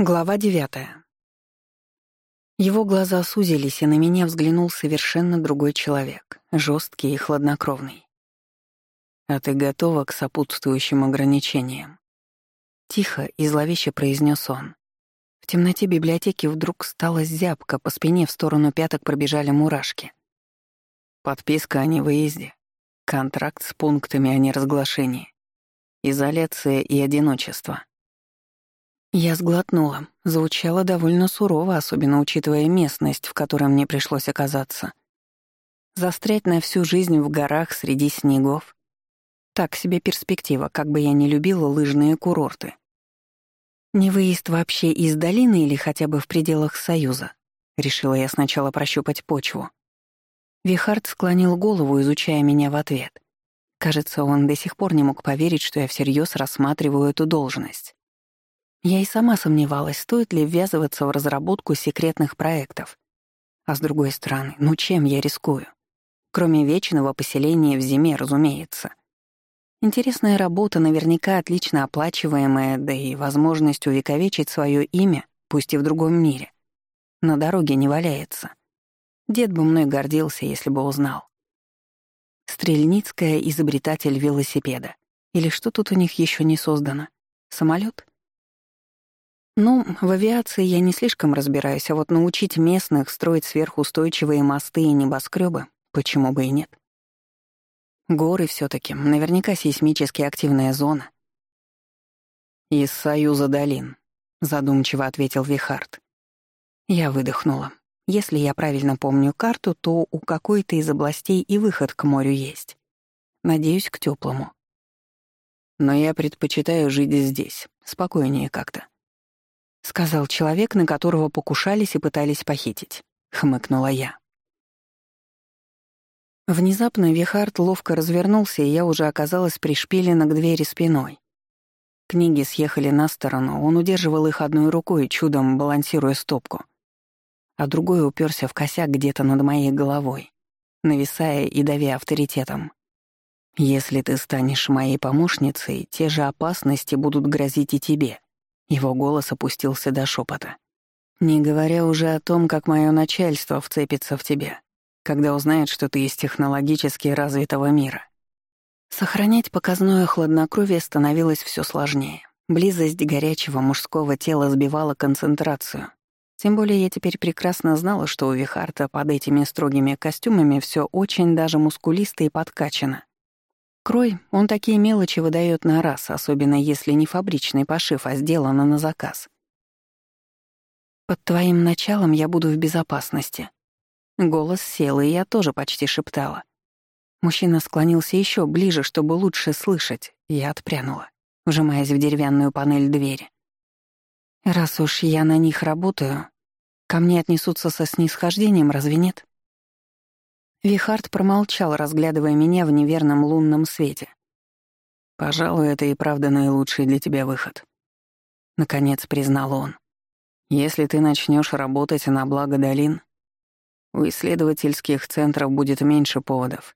Глава девятая. Его глаза сузились, и на меня взглянул совершенно другой человек, жесткий и хладнокровный. «А ты готова к сопутствующим ограничениям?» Тихо и зловеще произнес он. В темноте библиотеки вдруг стала зябка, по спине в сторону пяток пробежали мурашки. Подписка о невыезде, контракт с пунктами о неразглашении, изоляция и одиночество — я сглотнула. Звучало довольно сурово, особенно учитывая местность, в которой мне пришлось оказаться. Застрять на всю жизнь в горах среди снегов. Так себе перспектива, как бы я не любила лыжные курорты. Не выезд вообще из долины или хотя бы в пределах Союза. Решила я сначала прощупать почву. Вихард склонил голову, изучая меня в ответ. Кажется, он до сих пор не мог поверить, что я всерьез рассматриваю эту должность. Я и сама сомневалась, стоит ли ввязываться в разработку секретных проектов. А с другой стороны, ну чем я рискую? Кроме вечного поселения в зиме, разумеется. Интересная работа, наверняка отлично оплачиваемая, да и возможность увековечить свое имя, пусть и в другом мире. На дороге не валяется. Дед бы мной гордился, если бы узнал. Стрельницкая — изобретатель велосипеда. Или что тут у них еще не создано? Самолет? Ну, в авиации я не слишком разбираюсь, а вот научить местных строить сверхустойчивые мосты и небоскребы, почему бы и нет. Горы все таки наверняка сейсмически активная зона. «Из Союза долин», — задумчиво ответил Вихард. Я выдохнула. Если я правильно помню карту, то у какой-то из областей и выход к морю есть. Надеюсь, к теплому. Но я предпочитаю жить здесь, спокойнее как-то. — сказал человек, на которого покушались и пытались похитить. Хмыкнула я. Внезапно Вихард ловко развернулся, и я уже оказалась пришпилена к двери спиной. Книги съехали на сторону, он удерживал их одной рукой, чудом балансируя стопку, а другой уперся в косяк где-то над моей головой, нависая и давя авторитетом. «Если ты станешь моей помощницей, те же опасности будут грозить и тебе», его голос опустился до шепота. «Не говоря уже о том, как мое начальство вцепится в тебя, когда узнает, что ты из технологически развитого мира». Сохранять показное хладнокровие становилось все сложнее. Близость горячего мужского тела сбивала концентрацию. Тем более я теперь прекрасно знала, что у Вихарта под этими строгими костюмами все очень даже мускулисто и подкачано. Крой, он такие мелочи выдает на раз, особенно если не фабричный пошив, а сделано на заказ. «Под твоим началом я буду в безопасности». Голос сел, и я тоже почти шептала. Мужчина склонился еще ближе, чтобы лучше слышать. Я отпрянула, вжимаясь в деревянную панель двери. «Раз уж я на них работаю, ко мне отнесутся со снисхождением, разве нет?» Вихард промолчал, разглядывая меня в неверном лунном свете. «Пожалуй, это и правда наилучший для тебя выход», — наконец признал он. «Если ты начнешь работать на благо долин, у исследовательских центров будет меньше поводов».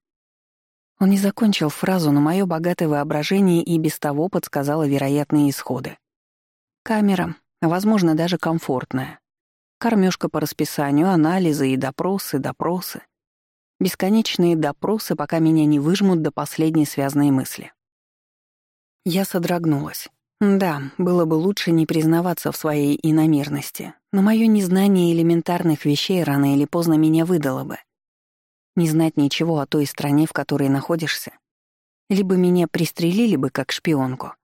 Он не закончил фразу, но мое богатое воображение и без того подсказало вероятные исходы. Камера, возможно, даже комфортная. Кормежка по расписанию, анализы и допросы, допросы. Бесконечные допросы, пока меня не выжмут до последней связанной мысли. Я содрогнулась. Да, было бы лучше не признаваться в своей иномерности, но мое незнание элементарных вещей рано или поздно меня выдало бы. Не знать ничего о той стране, в которой находишься. Либо меня пристрелили бы как шпионку,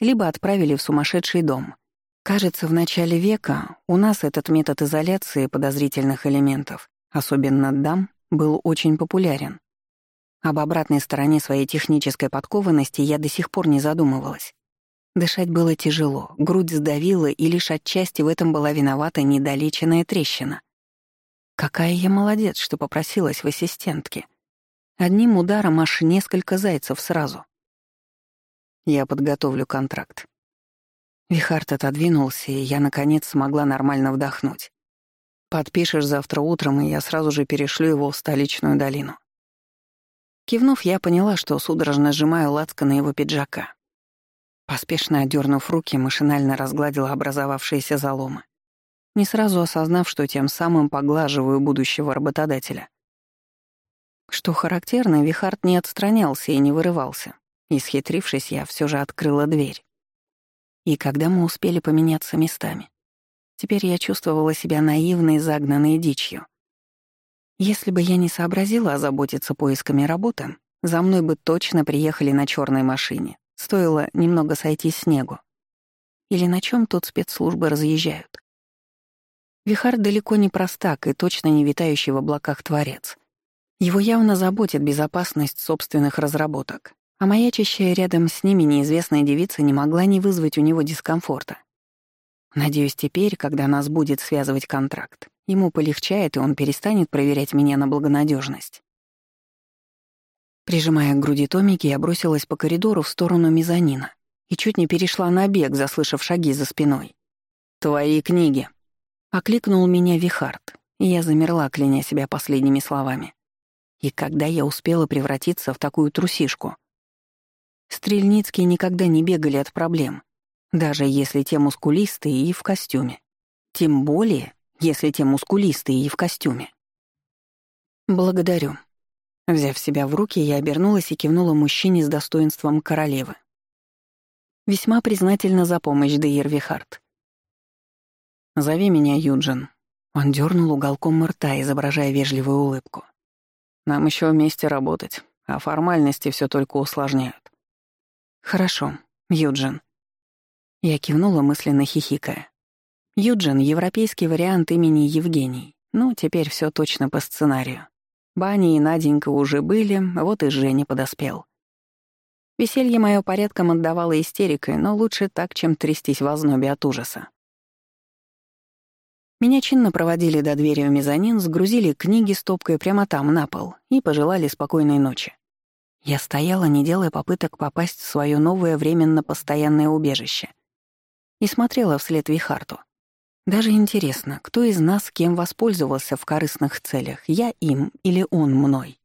либо отправили в сумасшедший дом. Кажется, в начале века у нас этот метод изоляции подозрительных элементов, особенно дам, был очень популярен. Об обратной стороне своей технической подкованности я до сих пор не задумывалась. Дышать было тяжело, грудь сдавила, и лишь отчасти в этом была виновата недолеченная трещина. Какая я молодец, что попросилась в ассистентке. Одним ударом аж несколько зайцев сразу. Я подготовлю контракт. Вихард отодвинулся, и я, наконец, смогла нормально вдохнуть. Подпишешь завтра утром, и я сразу же перешлю его в столичную долину». Кивнув, я поняла, что судорожно сжимаю лацко на его пиджака. Поспешно одернув руки, машинально разгладила образовавшиеся заломы, не сразу осознав, что тем самым поглаживаю будущего работодателя. Что характерно, Вихард не отстранялся и не вырывался. Исхитрившись, я все же открыла дверь. И когда мы успели поменяться местами, теперь я чувствовала себя наивной, загнанной дичью. Если бы я не сообразила озаботиться поисками работы, за мной бы точно приехали на черной машине. Стоило немного сойти снегу. Или на чем тут спецслужбы разъезжают? Вихар далеко не простак и точно не витающий в облаках творец. Его явно заботит безопасность собственных разработок, а маячащая рядом с ними неизвестная девица не могла не вызвать у него дискомфорта. Надеюсь, теперь, когда нас будет связывать контракт, ему полегчает, и он перестанет проверять меня на благонадежность. Прижимая к груди томики, я бросилась по коридору в сторону мезонина и чуть не перешла на бег, заслышав шаги за спиной. «Твои книги!» — окликнул меня Вихард, и я замерла, кляня себя последними словами. И когда я успела превратиться в такую трусишку? Стрельницкие никогда не бегали от проблем, даже если те мускулистые и в костюме. Тем более, если те мускулистые и в костюме. «Благодарю», Взяв себя в руки, я обернулась и кивнула мужчине с достоинством королевы. Весьма признательна за помощь, Дейр Вихард. «Зови меня Юджин». Он дернул уголком рта, изображая вежливую улыбку. «Нам еще вместе работать, а формальности все только усложняют». «Хорошо, Юджин». Я кивнула, мысленно хихикая. Юджин — европейский вариант имени Евгений. Ну, теперь все точно по сценарию. Баня и Наденька уже были, вот и Женя подоспел. Веселье мое порядком отдавало истерикой, но лучше так, чем трястись в ознобе от ужаса. Меня чинно проводили до двери в мезонин, сгрузили книги стопкой прямо там, на пол, и пожелали спокойной ночи. Я стояла, не делая попыток попасть в свое новое временно-постоянное убежище, и смотрела вслед Вихарту. Даже интересно, кто из нас кем воспользовался в корыстных целях, я им или он мной?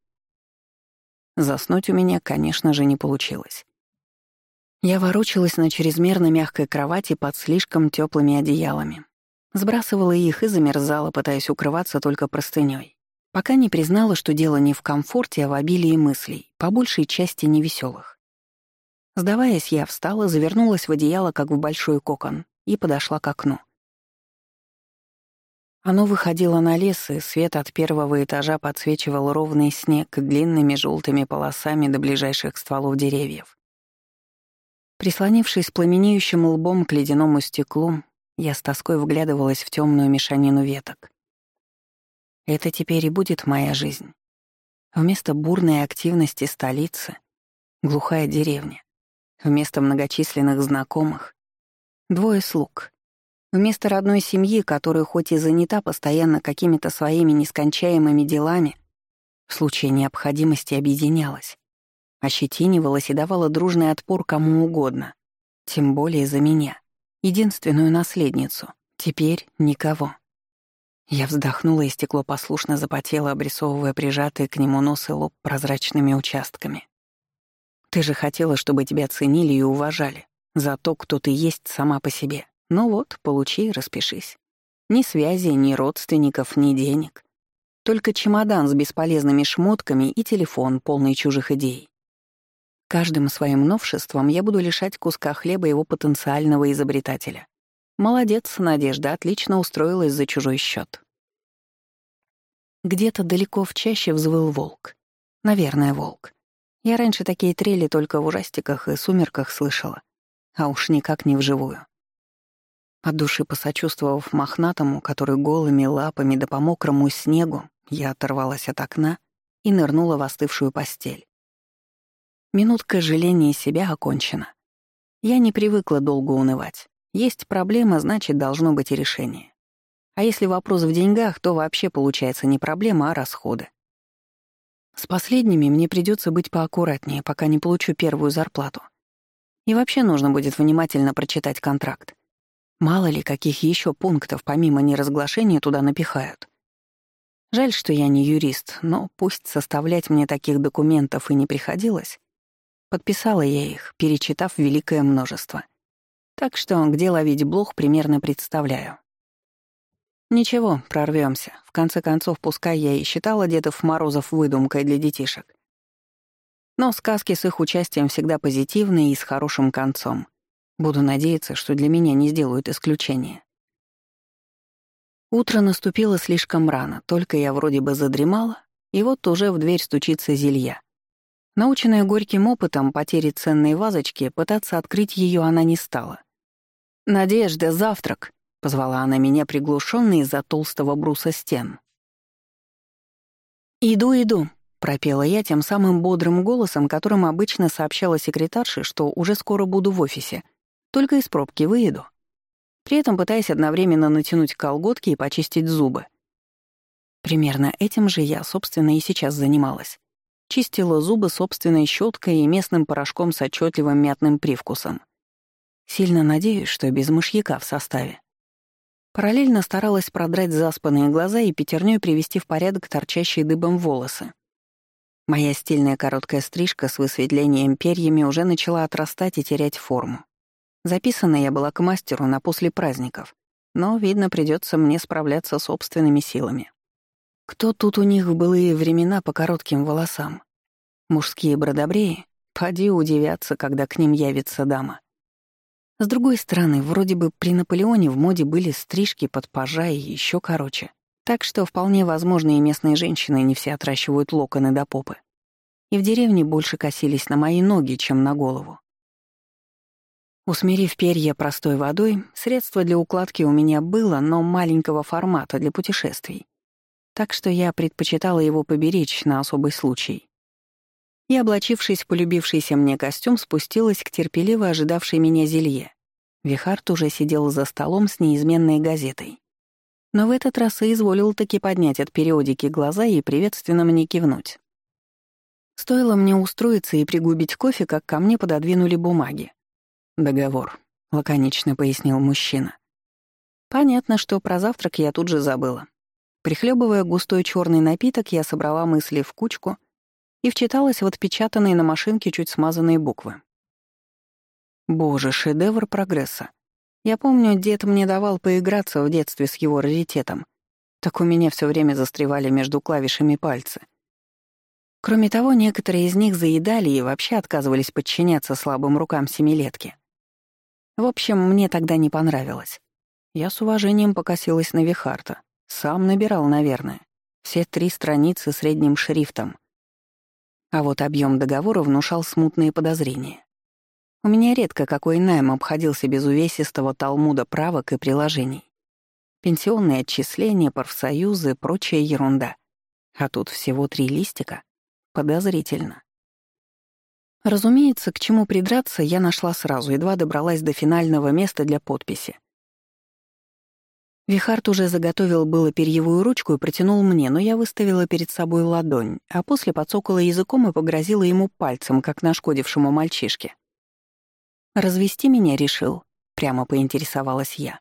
Заснуть у меня, конечно же, не получилось. Я ворочалась на чрезмерно мягкой кровати под слишком теплыми одеялами. Сбрасывала их и замерзала, пытаясь укрываться только простыней. Пока не признала, что дело не в комфорте, а в обилии мыслей, по большей части невеселых. Сдаваясь, я встала, завернулась в одеяло, как в большой кокон, и подошла к окну. Оно выходило на лес, и свет от первого этажа подсвечивал ровный снег длинными желтыми полосами до ближайших стволов деревьев. Прислонившись пламенеющим лбом к ледяному стеклу, я с тоской вглядывалась в темную мешанину веток. Это теперь и будет моя жизнь. Вместо бурной активности столицы — глухая деревня. Вместо многочисленных знакомых — двое слуг, Вместо родной семьи, которая хоть и занята постоянно какими-то своими нескончаемыми делами, в случае необходимости объединялась, ощетинивалась и давала дружный отпор кому угодно, тем более за меня, единственную наследницу. Теперь никого. Я вздохнула, и стекло послушно запотело, обрисовывая прижатые к нему нос и лоб прозрачными участками. «Ты же хотела, чтобы тебя ценили и уважали за то, кто ты есть сама по себе. Ну вот, получи и распишись. Ни связи, ни родственников, ни денег. Только чемодан с бесполезными шмотками и телефон, полный чужих идей. Каждым своим новшеством я буду лишать куска хлеба его потенциального изобретателя. Молодец, Надежда отлично устроилась за чужой счет. Где-то далеко в чаще взвыл волк. Наверное, волк. Я раньше такие трели только в ужастиках и сумерках слышала, а уж никак не вживую. От души посочувствовав мохнатому, который голыми лапами да по мокрому снегу, я оторвалась от окна и нырнула в остывшую постель. Минутка жаления себя окончена. Я не привыкла долго унывать. Есть проблема, значит, должно быть и решение. А если вопрос в деньгах, то вообще получается не проблема, а расходы. С последними мне придется быть поаккуратнее, пока не получу первую зарплату. И вообще нужно будет внимательно прочитать контракт. Мало ли, каких еще пунктов помимо неразглашения туда напихают. Жаль, что я не юрист, но пусть составлять мне таких документов и не приходилось, Подписала я их, перечитав великое множество. Так что где ловить блох примерно представляю. Ничего, прорвемся. В конце концов, пускай я и считала Дедов Морозов выдумкой для детишек. Но сказки с их участием всегда позитивные и с хорошим концом. Буду надеяться, что для меня не сделают исключения. Утро наступило слишком рано, только я вроде бы задремала, и вот уже в дверь стучится зелья. Наученная горьким опытом потери ценной вазочки, пытаться открыть ее она не стала. «Надежда, завтрак!» — позвала она меня приглушённо из-за толстого бруса стен. «Иду, иду», — пропела я тем самым бодрым голосом, которым обычно сообщала секретарше, что уже скоро буду в офисе, только из пробки выеду. При этом пытаясь одновременно натянуть колготки и почистить зубы. Примерно этим же я, собственно, и сейчас занималась. Чистила зубы собственной щеткой и местным порошком с отчетливым мятным привкусом. Сильно надеюсь, что без мышьяка в составе. Параллельно старалась продрать заспанные глаза и пятерней привести в порядок торчащие дыбом волосы. Моя стильная короткая стрижка с высветлением перьями уже начала отрастать и терять форму. Записана я была к мастеру на после праздников, но, видно, придется мне справляться собственными силами. Кто тут у них в былые времена по коротким волосам? Мужские бродобреи? Поди удивятся, когда к ним явится дама. С другой стороны, вроде бы при Наполеоне в моде были стрижки под пажа и еще короче. Так что вполне возможно и местные женщины не все отращивают локоны до попы. И в деревне больше косились на мои ноги, чем на голову. Усмирив перья простой водой, средство для укладки у меня было, но маленького формата для путешествий. Так что я предпочитала его поберечь на особый случай. И, облачившись в полюбившийся мне костюм, спустилась к терпеливо ожидавшей меня зелье. Вихард уже сидел за столом с неизменной газетой. Но в этот раз и изволил таки поднять от периодики глаза и приветственно мне кивнуть. Стоило мне устроиться и пригубить кофе, как ко мне пододвинули бумаги. «Договор», — лаконично пояснил мужчина. Понятно, что про завтрак я тут же забыла. Прихлебывая густой черный напиток, я собрала мысли в кучку и вчиталась в отпечатанные на машинке чуть смазанные буквы. Боже, шедевр прогресса. Я помню, дед мне давал поиграться в детстве с его раритетом. Так у меня все время застревали между клавишами пальцы. Кроме того, некоторые из них заедали и вообще отказывались подчиняться слабым рукам семилетки. В общем, мне тогда не понравилось. Я с уважением покосилась на Вихарта. Сам набирал, наверное. Все три страницы средним шрифтом. А вот объем договора внушал смутные подозрения. У меня редко какой найм обходился без увесистого талмуда правок и приложений. Пенсионные отчисления, профсоюзы, прочая ерунда. А тут всего три листика. Подозрительно. Разумеется, к чему придраться я нашла сразу, едва добралась до финального места для подписи. Вихард уже заготовил было перьевую ручку и протянул мне, но я выставила перед собой ладонь, а после подсокала языком и погрозила ему пальцем, как нашкодившему мальчишке. «Развести меня решил?» — прямо поинтересовалась я.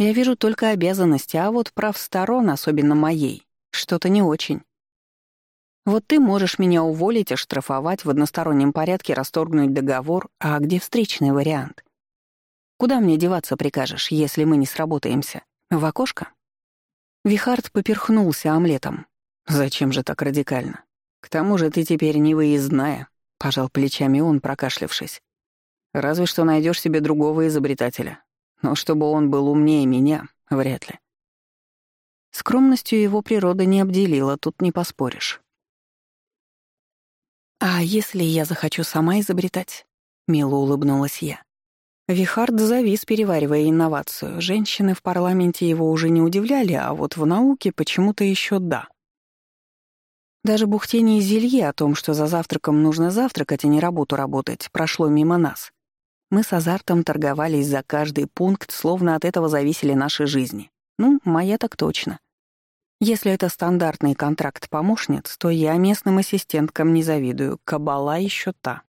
«Я вижу только обязанности, а вот прав сторон, особенно моей, что-то не очень. Вот ты можешь меня уволить, оштрафовать, в одностороннем порядке расторгнуть договор, а где встречный вариант? Куда мне деваться прикажешь, если мы не сработаемся? В окошко?» Вихард поперхнулся омлетом. «Зачем же так радикально? К тому же ты теперь не выездная», — пожал плечами он, прокашлявшись. Разве что найдешь себе другого изобретателя. Но чтобы он был умнее меня, вряд ли. Скромностью его природа не обделила, тут не поспоришь. «А если я захочу сама изобретать?» — мило улыбнулась я. Вихард завис, переваривая инновацию. Женщины в парламенте его уже не удивляли, а вот в науке почему-то еще да. Даже бухтение зелье о том, что за завтраком нужно завтракать, а не работу работать, прошло мимо нас. Мы с азартом торговались за каждый пункт, словно от этого зависели наши жизни. Ну, моя так точно. Если это стандартный контракт помощниц, то я местным ассистенткам не завидую, кабала еще та.